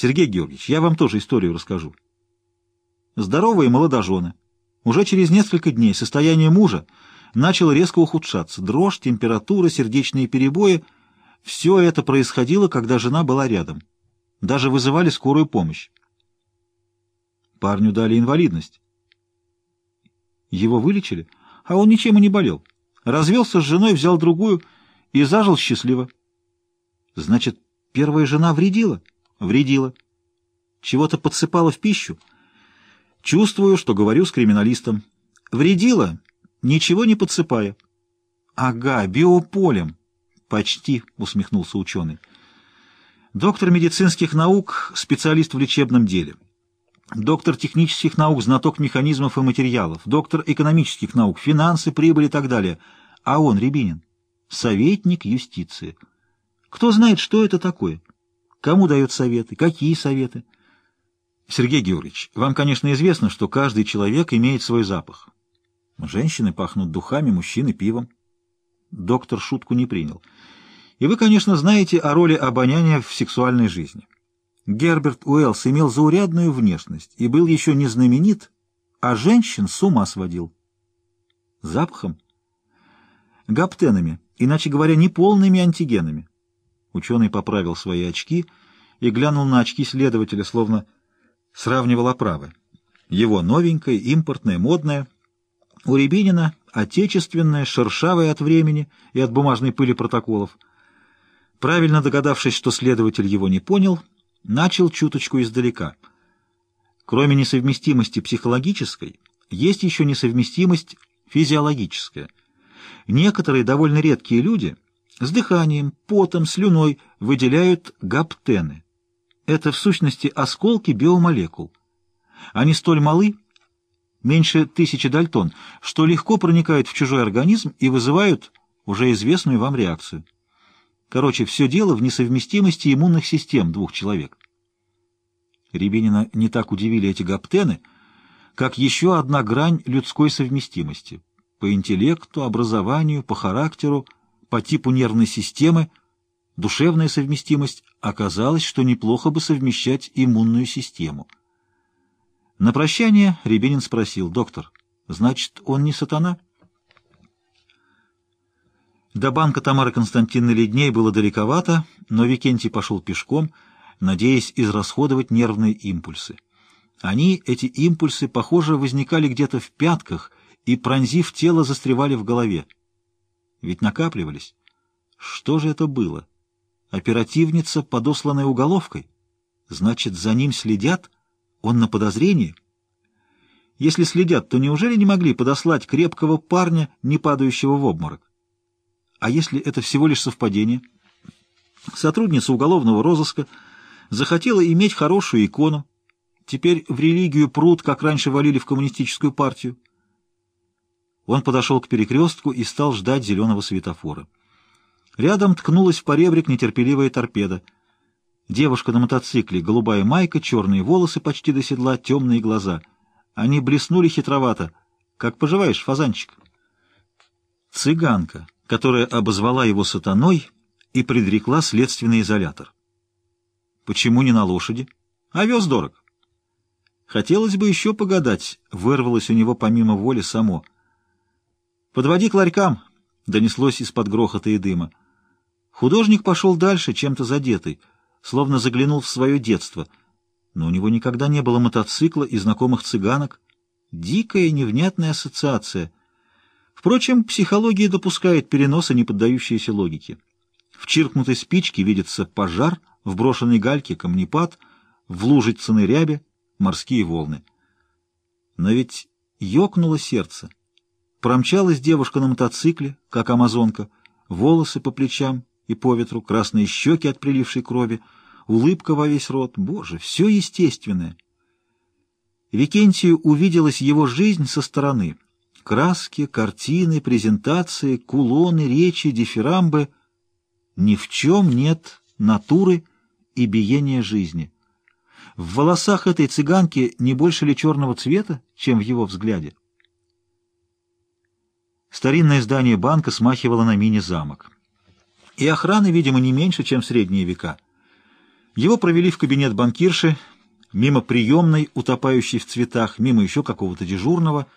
Сергей Георгиевич, я вам тоже историю расскажу. Здоровые молодожены. Уже через несколько дней состояние мужа начало резко ухудшаться. Дрожь, температура, сердечные перебои — все это происходило, когда жена была рядом. Даже вызывали скорую помощь. Парню дали инвалидность. Его вылечили, а он ничем и не болел. Развелся с женой, взял другую и зажил счастливо. Значит, первая жена вредила? Вредила. Чего-то подсыпала в пищу? Чувствую, что говорю с криминалистом. Вредила, ничего не подсыпая. Ага, биополем. Почти, усмехнулся ученый. Доктор медицинских наук, специалист в лечебном деле. Доктор технических наук, знаток механизмов и материалов. Доктор экономических наук, финансы, прибыль и так далее. А он, Рябинин, советник юстиции. Кто знает, что это такое? Кому дает советы? Какие советы? Сергей Георгиевич, вам, конечно, известно, что каждый человек имеет свой запах. Женщины пахнут духами, мужчины — пивом. Доктор шутку не принял. И вы, конечно, знаете о роли обоняния в сексуальной жизни. Герберт Уэллс имел заурядную внешность и был еще не знаменит, а женщин с ума сводил. Запахом? Гаптенами, иначе говоря, неполными антигенами. Ученый поправил свои очки и глянул на очки следователя, словно сравнивал оправы. Его новенькое, импортное, модное. У Рябинина отечественное, шершавое от времени и от бумажной пыли протоколов. Правильно догадавшись, что следователь его не понял, начал чуточку издалека. Кроме несовместимости психологической, есть еще несовместимость физиологическая. Некоторые довольно редкие люди с дыханием, потом, слюной выделяют гаптены. Это в сущности осколки биомолекул. Они столь малы, меньше тысячи дальтон, что легко проникают в чужой организм и вызывают уже известную вам реакцию. Короче, все дело в несовместимости иммунных систем двух человек. Рябинина не так удивили эти гаптены, как еще одна грань людской совместимости. По интеллекту, образованию, по характеру, по типу нервной системы, душевная совместимость, оказалось, что неплохо бы совмещать иммунную систему. На прощание Рябинин спросил, «Доктор, значит, он не сатана?» До банка Тамары Константиновны Ледней было далековато, но Викентий пошел пешком, надеясь израсходовать нервные импульсы. Они, эти импульсы, похоже, возникали где-то в пятках и, пронзив тело, застревали в голове. Ведь накапливались. Что же это было? Оперативница, подосланная уголовкой? Значит, за ним следят? Он на подозрении? Если следят, то неужели не могли подослать крепкого парня, не падающего в обморок? А если это всего лишь совпадение? Сотрудница уголовного розыска захотела иметь хорошую икону. Теперь в религию пруд, как раньше валили в коммунистическую партию. Он подошел к перекрестку и стал ждать зеленого светофора. Рядом ткнулась в поребрик нетерпеливая торпеда. Девушка на мотоцикле, голубая майка, черные волосы почти до седла, темные глаза. Они блеснули хитровато. «Как поживаешь, фазанчик?» Цыганка, которая обозвала его сатаной и предрекла следственный изолятор. «Почему не на лошади? Овес дорог». Хотелось бы еще погадать, вырвалось у него помимо воли само. «Подводи к ларькам!» — донеслось из-под грохота и дыма. Художник пошел дальше, чем-то задетый, словно заглянул в свое детство. Но у него никогда не было мотоцикла и знакомых цыганок. Дикая невнятная ассоциация. Впрочем, психология допускает переносы, не поддающиеся логике. В чиркнутой спичке видится пожар, в брошенной гальке камнепад, в лужицыной рябе морские волны. Но ведь ёкнуло сердце. Промчалась девушка на мотоцикле, как амазонка, волосы по плечам, и по ветру, красные щеки от прилившей крови, улыбка во весь рот. Боже, все естественное. Викентию увиделась его жизнь со стороны. Краски, картины, презентации, кулоны, речи, дифирамбы. Ни в чем нет натуры и биения жизни. В волосах этой цыганки не больше ли черного цвета, чем в его взгляде? Старинное здание банка смахивало на мини-замок и охраны, видимо, не меньше, чем в средние века. Его провели в кабинет банкирши, мимо приемной, утопающей в цветах, мимо еще какого-то дежурного —